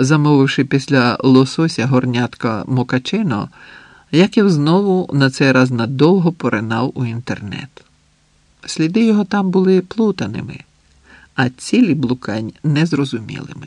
замовивши після лосося горнятка Мокачино, Яків знову на цей раз надовго поринав у інтернет. Сліди його там були плутаними, а цілі блукань незрозумілими.